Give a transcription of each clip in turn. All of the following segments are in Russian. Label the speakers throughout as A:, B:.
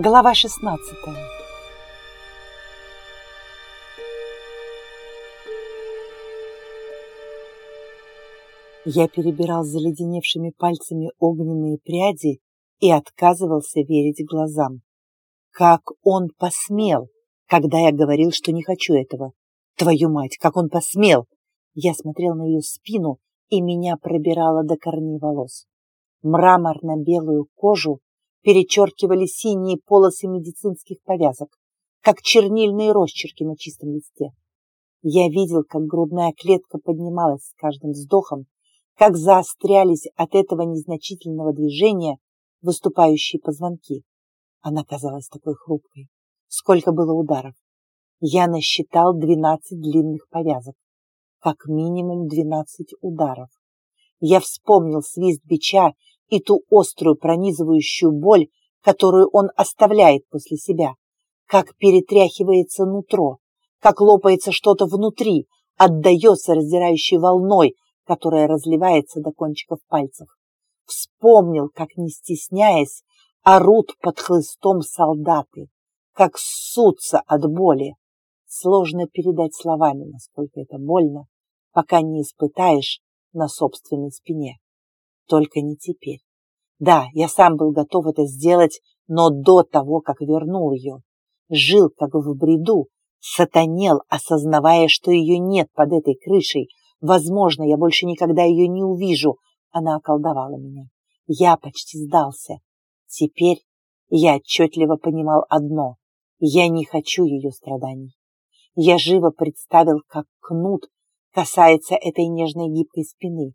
A: Глава 16 Я перебирал заледеневшими пальцами огненные пряди и отказывался верить глазам. Как он посмел, когда я говорил, что не хочу этого? Твою мать, как он посмел! Я смотрел на ее спину, и меня пробирало до корней волос. Мраморно-белую кожу перечеркивали синие полосы медицинских повязок, как чернильные росчерки на чистом листе. Я видел, как грудная клетка поднималась с каждым вздохом, как заострялись от этого незначительного движения выступающие позвонки. Она казалась такой хрупкой. Сколько было ударов? Я насчитал двенадцать длинных повязок. Как минимум двенадцать ударов. Я вспомнил свист бича и ту острую пронизывающую боль, которую он оставляет после себя, как перетряхивается нутро, как лопается что-то внутри, отдается раздирающей волной, которая разливается до кончиков пальцев. Вспомнил, как, не стесняясь, орут под хлыстом солдаты, как ссутся от боли. Сложно передать словами, насколько это больно, пока не испытаешь на собственной спине. Только не теперь. Да, я сам был готов это сделать, но до того, как вернул ее. Жил, как в бреду, сатанел, осознавая, что ее нет под этой крышей. Возможно, я больше никогда ее не увижу. Она околдовала меня. Я почти сдался. Теперь я отчетливо понимал одно. Я не хочу ее страданий. Я живо представил, как кнут касается этой нежной гибкой спины,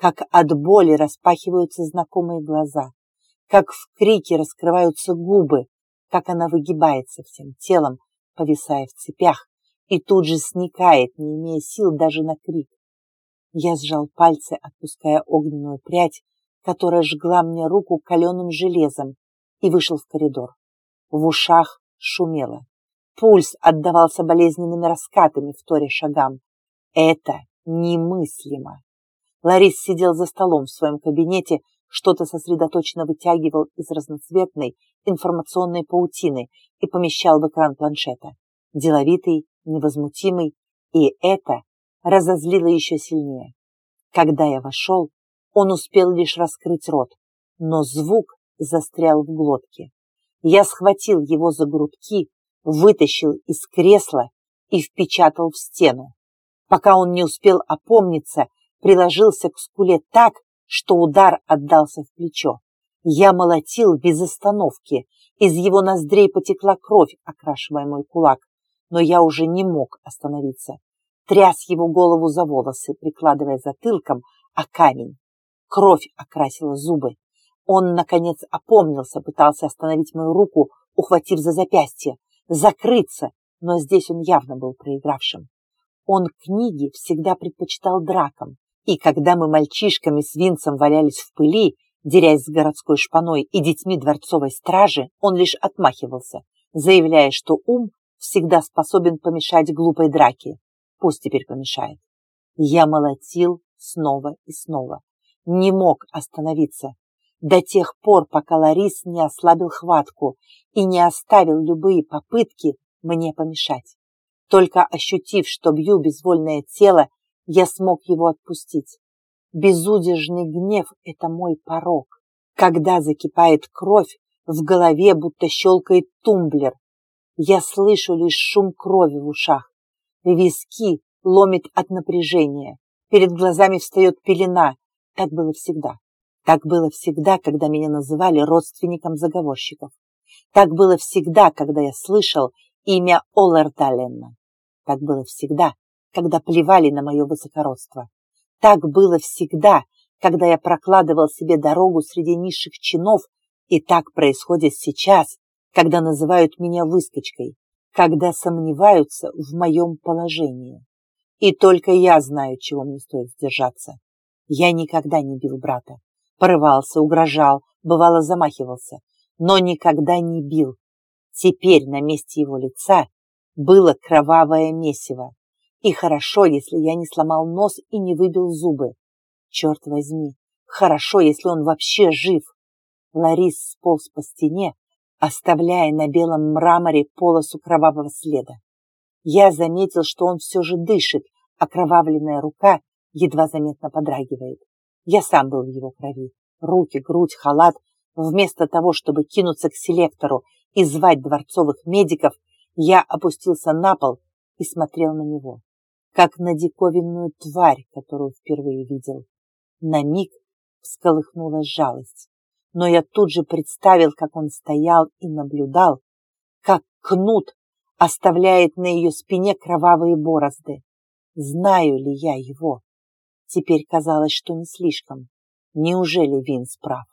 A: как от боли распахиваются знакомые глаза, как в крике раскрываются губы, как она выгибается всем телом, повисая в цепях, и тут же сникает, не имея сил даже на крик. Я сжал пальцы, отпуская огненную прядь, которая жгла мне руку каленым железом, и вышел в коридор. В ушах шумело. Пульс отдавался болезненными раскатами в торе шагам. Это немыслимо. Ларис сидел за столом в своем кабинете, что-то сосредоточенно вытягивал из разноцветной информационной паутины и помещал в экран планшета. Деловитый, невозмутимый, и это разозлило еще сильнее. Когда я вошел, он успел лишь раскрыть рот, но звук застрял в глотке. Я схватил его за грудки, вытащил из кресла и впечатал в стену. Пока он не успел опомниться, приложился к скуле так, что удар отдался в плечо. Я молотил без остановки. Из его ноздрей потекла кровь, окрашивая мой кулак. Но я уже не мог остановиться. Тряс его голову за волосы, прикладывая затылком, а камень. Кровь окрасила зубы. Он, наконец, опомнился, пытался остановить мою руку, ухватив за запястье, закрыться, но здесь он явно был проигравшим. Он книги всегда предпочитал дракам, и когда мы мальчишками с Винцем валялись в пыли, дерясь с городской шпаной и детьми дворцовой стражи, он лишь отмахивался, заявляя, что ум всегда способен помешать глупой драке. Пусть теперь помешает. Я молотил снова и снова. Не мог остановиться. До тех пор, пока Ларис не ослабил хватку и не оставил любые попытки мне помешать. Только ощутив, что бью безвольное тело, я смог его отпустить. Безудержный гнев — это мой порог. Когда закипает кровь, в голове будто щелкает тумблер. Я слышу лишь шум крови в ушах. Виски ломит от напряжения. Перед глазами встает пелена. Так было всегда. Так было всегда, когда меня называли родственником заговорщиков. Так было всегда, когда я слышал имя Оллерталенна. Так было всегда, когда плевали на мое высокородство. Так было всегда, когда я прокладывал себе дорогу среди низших чинов, и так происходит сейчас, когда называют меня выскочкой, когда сомневаются в моем положении. И только я знаю, чего мне стоит сдержаться. Я никогда не бил брата. Порывался, угрожал, бывало замахивался, но никогда не бил. Теперь на месте его лица было кровавое месиво. И хорошо, если я не сломал нос и не выбил зубы. Черт возьми, хорошо, если он вообще жив. Ларис сполз по стене, оставляя на белом мраморе полосу кровавого следа. Я заметил, что он все же дышит, окровавленная рука едва заметно подрагивает. Я сам был в его крови. Руки, грудь, халат. Вместо того, чтобы кинуться к селектору и звать дворцовых медиков, я опустился на пол и смотрел на него, как на диковинную тварь, которую впервые видел. На миг всколыхнулась жалость, но я тут же представил, как он стоял и наблюдал, как кнут оставляет на ее спине кровавые борозды. Знаю ли я его? Теперь казалось, что не слишком. Неужели Винс прав?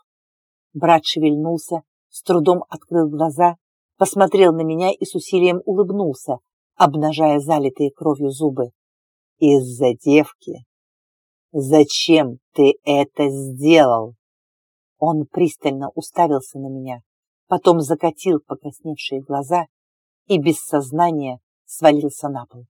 A: Брат шевельнулся, с трудом открыл глаза, посмотрел на меня и с усилием улыбнулся, обнажая залитые кровью зубы. «Из-за девки? Зачем ты это сделал?» Он пристально уставился на меня, потом закатил покрасневшие глаза и без сознания свалился на пол.